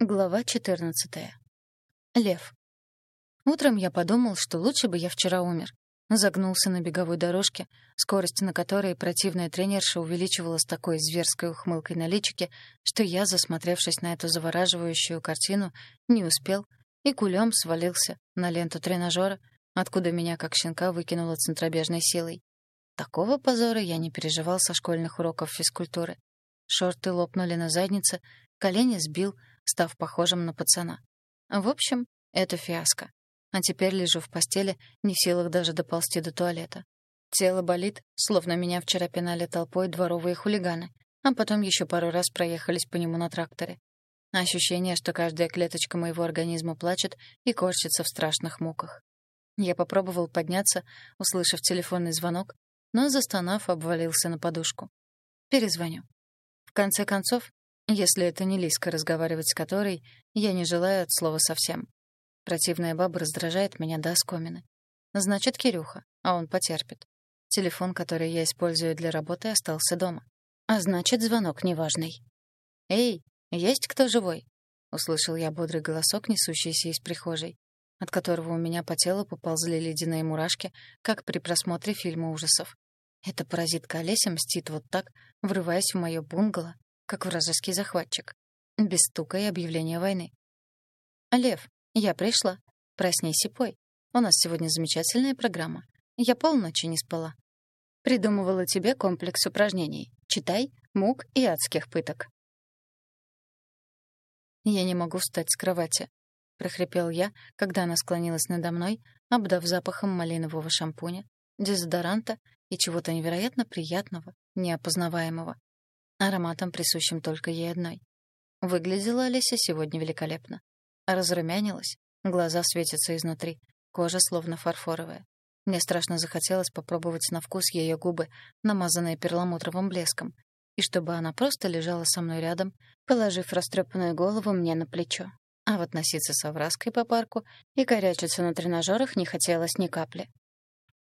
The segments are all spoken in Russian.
Глава 14. Лев. Утром я подумал, что лучше бы я вчера умер. Загнулся на беговой дорожке, скорость на которой противная тренерша увеличивала с такой зверской ухмылкой на личике, что я, засмотревшись на эту завораживающую картину, не успел и кулем свалился на ленту тренажера, откуда меня как щенка выкинуло центробежной силой. Такого позора я не переживал со школьных уроков физкультуры. Шорты лопнули на заднице, колени сбил — став похожим на пацана. В общем, это фиаско. А теперь лежу в постели, не в силах даже доползти до туалета. Тело болит, словно меня вчера пинали толпой дворовые хулиганы, а потом еще пару раз проехались по нему на тракторе. Ощущение, что каждая клеточка моего организма плачет и корчится в страшных муках. Я попробовал подняться, услышав телефонный звонок, но, застонав, обвалился на подушку. Перезвоню. В конце концов, если это не Лиска, разговаривать с которой я не желаю от слова совсем. Противная баба раздражает меня до оскомины. Значит, Кирюха, а он потерпит. Телефон, который я использую для работы, остался дома. А значит, звонок неважный. «Эй, есть кто живой?» — услышал я бодрый голосок, несущийся из прихожей, от которого у меня по телу поползли ледяные мурашки, как при просмотре фильма ужасов. Эта паразитка Олеся мстит вот так, врываясь в моё бунгало как вражеский захватчик. Без стука и объявления войны. «Лев, я пришла. Проснись и пой. У нас сегодня замечательная программа. Я полночи не спала. Придумывала тебе комплекс упражнений. Читай, мук и адских пыток». «Я не могу встать с кровати», — прохрипел я, когда она склонилась надо мной, обдав запахом малинового шампуня, дезодоранта и чего-то невероятно приятного, неопознаваемого ароматом, присущим только ей одной. Выглядела Олеся сегодня великолепно. Разрумянилась, глаза светятся изнутри, кожа словно фарфоровая. Мне страшно захотелось попробовать на вкус ее губы, намазанные перламутровым блеском, и чтобы она просто лежала со мной рядом, положив растрепанную голову мне на плечо. А вот носиться с овраской по парку и корячиться на тренажерах не хотелось ни капли.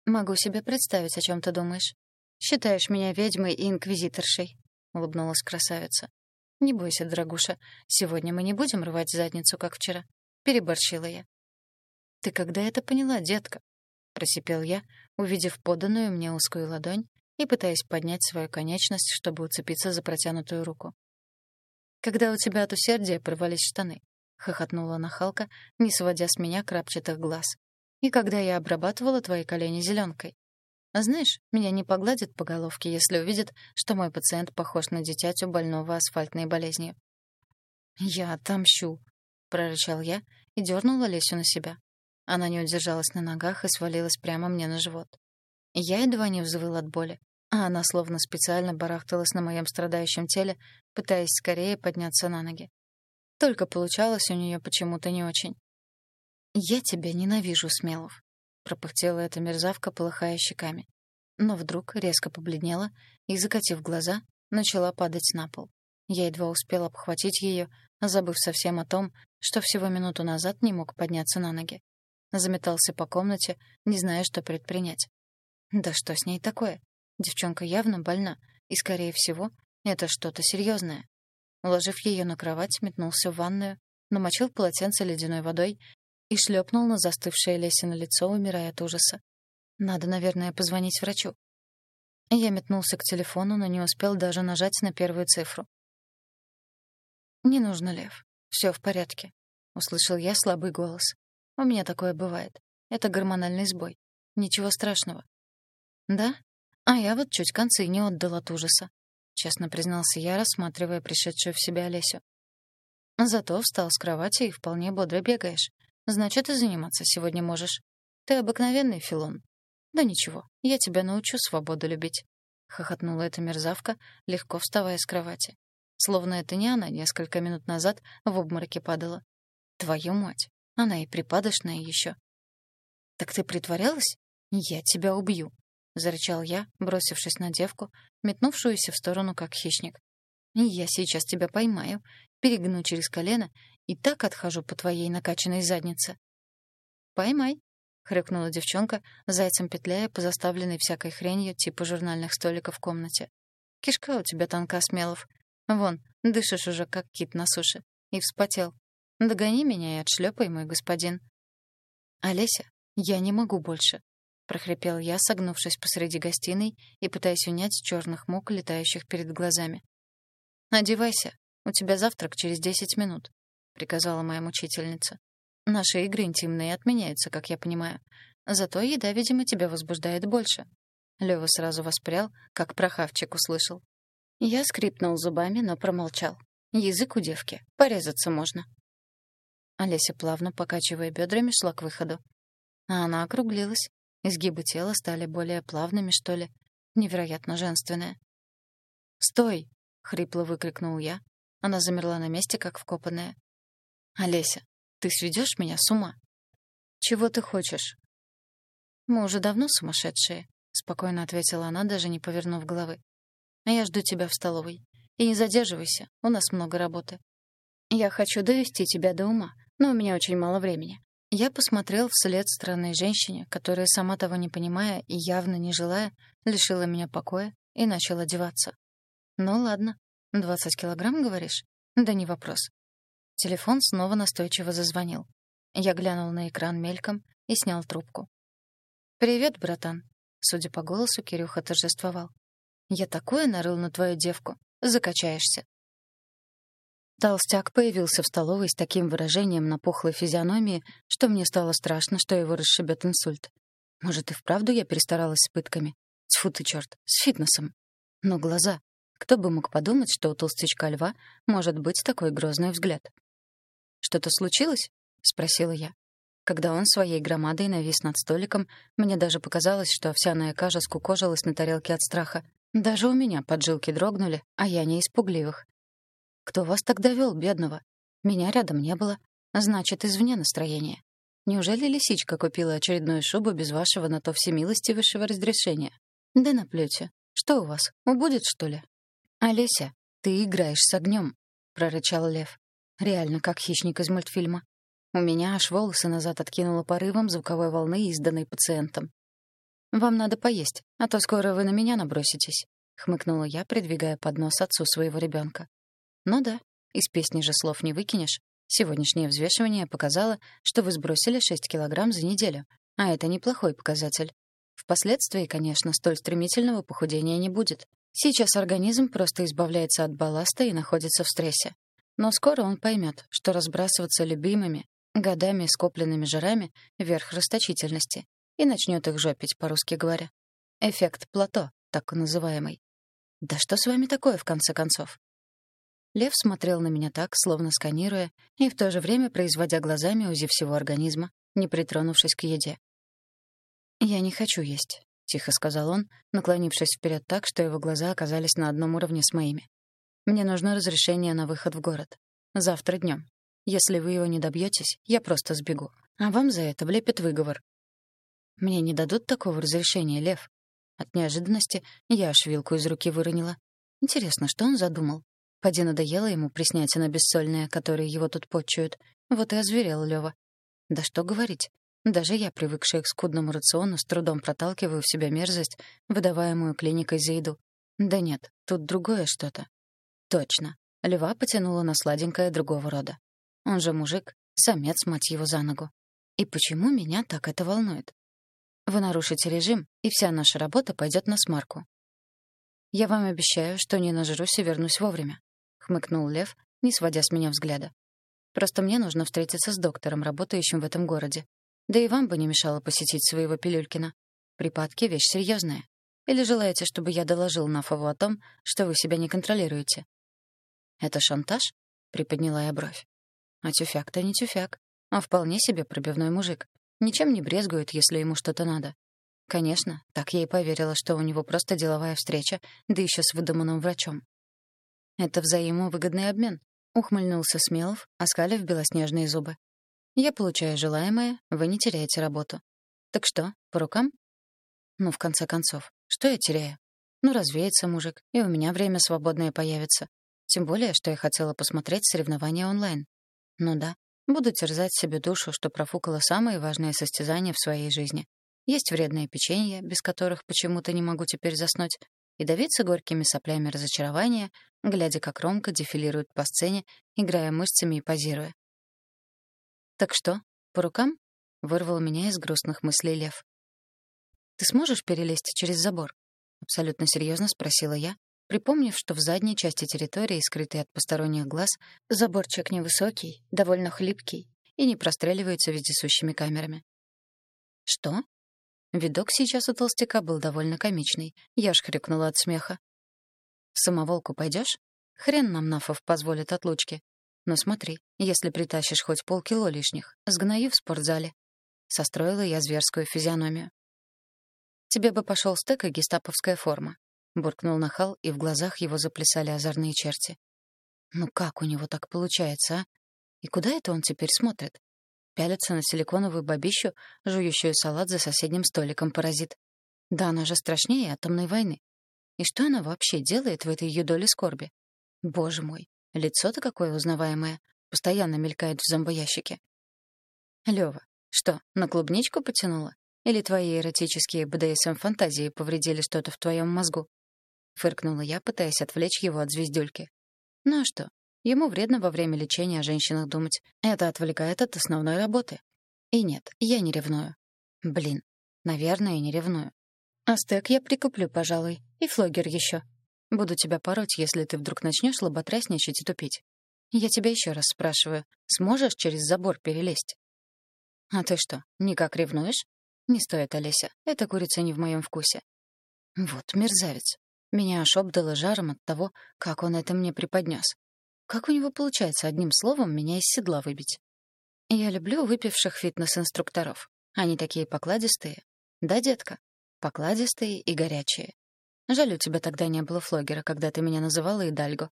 «Могу себе представить, о чем ты думаешь. Считаешь меня ведьмой и инквизиторшей. — улыбнулась красавица. «Не бойся, дорогуша, сегодня мы не будем рвать задницу, как вчера. Переборщила я». «Ты когда это поняла, детка?» — просипел я, увидев поданную мне узкую ладонь и пытаясь поднять свою конечность, чтобы уцепиться за протянутую руку. «Когда у тебя от усердия порвались штаны», — хохотнула нахалка, не сводя с меня крапчатых глаз. «И когда я обрабатывала твои колени зеленкой. А знаешь, меня не погладят по головке, если увидят, что мой пациент похож на дитятю больного асфальтной болезнью. «Я отомщу», — прорычал я и дернула Лесю на себя. Она не удержалась на ногах и свалилась прямо мне на живот. Я едва не взвыл от боли, а она словно специально барахталась на моем страдающем теле, пытаясь скорее подняться на ноги. Только получалось у нее почему-то не очень. «Я тебя ненавижу, Смелов», пропыхтела эта мерзавка, полыхая щеками. Но вдруг резко побледнела и, закатив глаза, начала падать на пол. Я едва успела обхватить ее, забыв совсем о том, что всего минуту назад не мог подняться на ноги. Заметался по комнате, не зная, что предпринять. Да что с ней такое? Девчонка явно больна, и, скорее всего, это что-то серьезное. Уложив ее на кровать, метнулся в ванную, намочил полотенце ледяной водой и шлепнул на застывшее Лесино лицо, умирая от ужаса. Надо, наверное, позвонить врачу. Я метнулся к телефону, но не успел даже нажать на первую цифру. «Не нужно, Лев. Все в порядке», — услышал я слабый голос. «У меня такое бывает. Это гормональный сбой. Ничего страшного». «Да? А я вот чуть концы не отдал от ужаса», — честно признался я, рассматривая пришедшую в себя Олесю. «Зато встал с кровати и вполне бодро бегаешь. Значит, и заниматься сегодня можешь. Ты обыкновенный филон. Да ничего, я тебя научу свободу любить. Хохотнула эта мерзавка, легко вставая с кровати. Словно это не она несколько минут назад в обмороке падала. Твою мать, она и припадочная еще. Так ты притворялась? Я тебя убью. Зарычал я, бросившись на девку, метнувшуюся в сторону, как хищник. Я сейчас тебя поймаю, перегну через колено и так отхожу по твоей накачанной заднице. Поймай, хрюкнула девчонка, зайцем петляя по заставленной всякой хренью типа журнальных столиков в комнате. Кишка у тебя тонка, Смелов. Вон, дышишь уже как кит на суше. и вспотел. «Догони меня и отшлепай, мой господин». «Олеся, я не могу больше», — прохрипел я, согнувшись посреди гостиной и пытаясь унять черных мук, летающих перед глазами. «Одевайся, у тебя завтрак через десять минут», — приказала моя мучительница. «Наши игры интимные отменяются, как я понимаю. Зато еда, видимо, тебя возбуждает больше». Лёва сразу воспрял, как прохавчик услышал. Я скрипнул зубами, но промолчал. Язык у девки. Порезаться можно. Олеся, плавно покачивая бедрами, шла к выходу. А она округлилась. Изгибы тела стали более плавными, что ли. Невероятно женственная. «Стой!» — хрипло выкрикнул я. Она замерла на месте, как вкопанная. «Олеся, ты сведешь меня с ума?» «Чего ты хочешь?» «Мы уже давно сумасшедшие», — спокойно ответила она, даже не повернув головы. А я жду тебя в столовой. И не задерживайся, у нас много работы. Я хочу довести тебя до ума, но у меня очень мало времени. Я посмотрел вслед странной женщине, которая, сама того не понимая и явно не желая, лишила меня покоя и начал одеваться. Ну ладно, двадцать килограмм, говоришь? Да не вопрос. Телефон снова настойчиво зазвонил. Я глянул на экран мельком и снял трубку. «Привет, братан». Судя по голосу, Кирюха торжествовал. Я такое нарыл на твою девку. Закачаешься. Толстяк появился в столовой с таким выражением на пухлой физиономии, что мне стало страшно, что его расшибет инсульт. Может, и вправду я перестаралась с пытками? Тьфу ты, черт, с фитнесом. Но глаза. Кто бы мог подумать, что у толстячка льва может быть такой грозный взгляд? «Что-то случилось?» — спросила я. Когда он своей громадой навис над столиком, мне даже показалось, что овсяная каша скукожилась на тарелке от страха. Даже у меня поджилки дрогнули, а я не испугливых. Кто вас так довел, бедного? Меня рядом не было. Значит, извне настроение. Неужели лисичка купила очередную шубу без вашего на то всемилостивейшего разрешения? Да наплюйте. Что у вас, убудет, что ли? Олеся, ты играешь с огнем, прорычал лев. Реально, как хищник из мультфильма. У меня аж волосы назад откинуло порывом звуковой волны, изданной пациентом. «Вам надо поесть, а то скоро вы на меня наброситесь», — хмыкнула я, придвигая поднос отцу своего ребенка. «Ну да, из песни же слов не выкинешь. Сегодняшнее взвешивание показало, что вы сбросили 6 килограмм за неделю, а это неплохой показатель. Впоследствии, конечно, столь стремительного похудения не будет. Сейчас организм просто избавляется от балласта и находится в стрессе. Но скоро он поймет, что разбрасываться любимыми, годами скопленными жирами — верх расточительности, и начнет их жопить, по-русски говоря. Эффект плато, так называемый. Да что с вами такое, в конце концов? Лев смотрел на меня так, словно сканируя, и в то же время производя глазами УЗИ всего организма, не притронувшись к еде. «Я не хочу есть», — тихо сказал он, наклонившись вперед так, что его глаза оказались на одном уровне с моими. «Мне нужно разрешение на выход в город. Завтра днем. Если вы его не добьетесь, я просто сбегу. А вам за это влепят выговор, мне не дадут такого разрешения, Лев. От неожиданности я аж вилку из руки выронила. Интересно, что он задумал? Поди надоело ему приснятина бессольная, которые его тут почуют. Вот и озверел Лёва. Да что говорить. Даже я, привыкшая к скудному рациону, с трудом проталкиваю в себя мерзость, выдаваемую клиникой за еду. Да нет, тут другое что-то. Точно. Льва потянула на сладенькое другого рода. Он же мужик, самец, мать его, за ногу. И почему меня так это волнует? Вы нарушите режим, и вся наша работа пойдет на смарку. Я вам обещаю, что не нажрусь и вернусь вовремя, хмыкнул Лев, не сводя с меня взгляда. Просто мне нужно встретиться с доктором, работающим в этом городе. Да и вам бы не мешало посетить своего Пилюлькина. Припадки — вещь серьезная. Или желаете, чтобы я доложил Нафову о том, что вы себя не контролируете? Это шантаж? Приподняла я бровь. А тюфяк-то не тюфяк, а вполне себе пробивной мужик. Ничем не брезгует, если ему что-то надо. Конечно, так я и поверила, что у него просто деловая встреча, да еще с выдуманным врачом. Это взаимовыгодный обмен, ухмыльнулся Смелов, оскалив белоснежные зубы. Я получаю желаемое, вы не теряете работу. Так что, по рукам? Ну, в конце концов, что я теряю? Ну, развеется мужик, и у меня время свободное появится. Тем более, что я хотела посмотреть соревнования онлайн. Ну да, Буду терзать себе душу, что профукала самые важные состязания в своей жизни. Есть вредные печенья, без которых почему-то не могу теперь заснуть. и давиться горькими соплями разочарования, глядя, как Ромка дефилирует по сцене, играя мышцами и позируя. «Так что, по рукам?» — вырвал меня из грустных мыслей Лев. «Ты сможешь перелезть через забор?» — абсолютно серьезно спросила я, припомнив, что в задней части территории, скрытой от посторонних глаз, заборчик невысокий, довольно хлипкий и не простреливается вездесущими камерами. «Что?» Видок сейчас у толстяка был довольно комичный. Я ж хрюкнула от смеха. «В самоволку пойдешь? Хрен нам Нафов позволит отлучки. Но смотри, если притащишь хоть полкило лишних, сгною в спортзале». Состроила я зверскую физиономию. «Тебе бы пошел стек и гестаповская форма», — буркнул нахал, и в глазах его заплясали озорные черти. «Ну как у него так получается, а? И куда это он теперь смотрит? Пялится на силиконовую бабищу, жующую салат за соседним столиком, паразит. Да она же страшнее атомной войны. И что она вообще делает в этой юдоле скорби? Боже мой, лицо-то какое узнаваемое, постоянно мелькает в зомбоящике. Лёва, что, на клубничку потянула? Или твои эротические БДСМ-фантазии повредили что-то в твоем мозгу?» Фыркнула я, пытаясь отвлечь его от звездюльки. «Ну а что? Ему вредно во время лечения о женщинах думать. Это отвлекает от основной работы. И нет, я не ревную. Блин, наверное, не ревную. А стек я прикуплю, пожалуй, и флогер еще. Буду тебя пороть, если ты вдруг начнешь лоботрясничать и тупить. Я тебя еще раз спрашиваю, сможешь через забор перелезть? А ты что, никак ревнуешь? Не стоит, Олеся. Эта курица не в моем вкусе. Вот мерзавец. Меня аж обдало жаром от того, как он это мне преподнес. Как у него получается одним словом меня из седла выбить? Я люблю выпивших фитнес-инструкторов. Они такие покладистые. Да, детка? Покладистые и горячие. Жаль, у тебя тогда не было флогера, когда ты меня называла Идальго.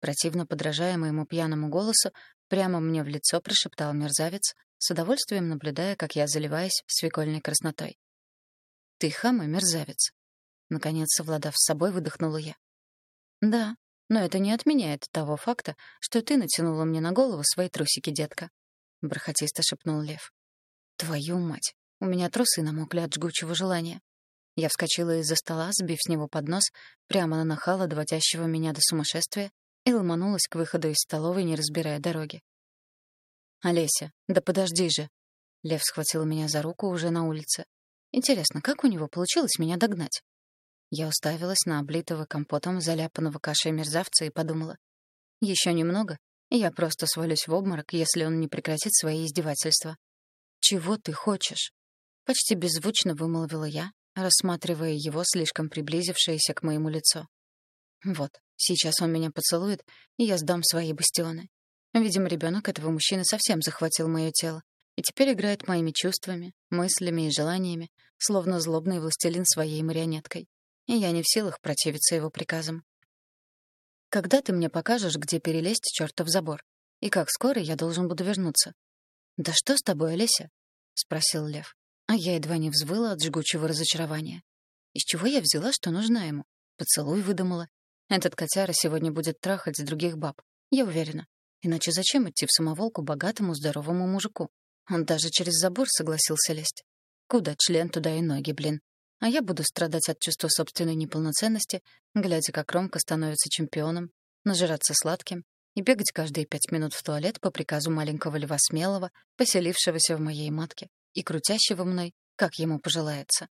Противно подражая моему пьяному голосу, прямо мне в лицо прошептал мерзавец, с удовольствием наблюдая, как я заливаюсь свекольной краснотой. «Ты хам и мерзавец», — наконец, совладав с собой, выдохнула я. «Да, но это не отменяет того факта, что ты натянула мне на голову свои трусики, детка», — бархатисто шепнул Лев. «Твою мать, у меня трусы намокли от жгучего желания». Я вскочила из-за стола, сбив с него поднос, прямо на нахала, доводящего меня до сумасшествия, и ломанулась к выходу из столовой, не разбирая дороги. «Олеся, да подожди же!» Лев схватил меня за руку уже на улице. «Интересно, как у него получилось меня догнать?» Я уставилась на облитого компотом заляпанного кашей мерзавца и подумала. Еще немного, и я просто свалюсь в обморок, если он не прекратит свои издевательства. «Чего ты хочешь?» Почти беззвучно вымолвила я, рассматривая его, слишком приблизившееся к моему лицу. «Вот, сейчас он меня поцелует, и я сдам свои бастионы. Видимо, ребенок этого мужчины совсем захватил мое тело и теперь играет моими чувствами, мыслями и желаниями, словно злобный властелин своей марионеткой. И я не в силах противиться его приказам. Когда ты мне покажешь, где перелезть чертов забор? И как скоро я должен буду вернуться? Да что с тобой, Олеся? спросил Лев. А я едва не взвыла от жгучего разочарования. Из чего я взяла, что нужна ему? Поцелуй выдумала. Этот котяра сегодня будет трахать других баб. Я уверена. Иначе зачем идти в самоволку богатому, здоровому мужику? Он даже через забор согласился лезть. Куда член, туда и ноги, блин. А я буду страдать от чувства собственной неполноценности, глядя, как Ромка становится чемпионом, нажираться сладким и бегать каждые пять минут в туалет по приказу маленького льва смелого, поселившегося в моей матке и крутящего мной, как ему пожелается.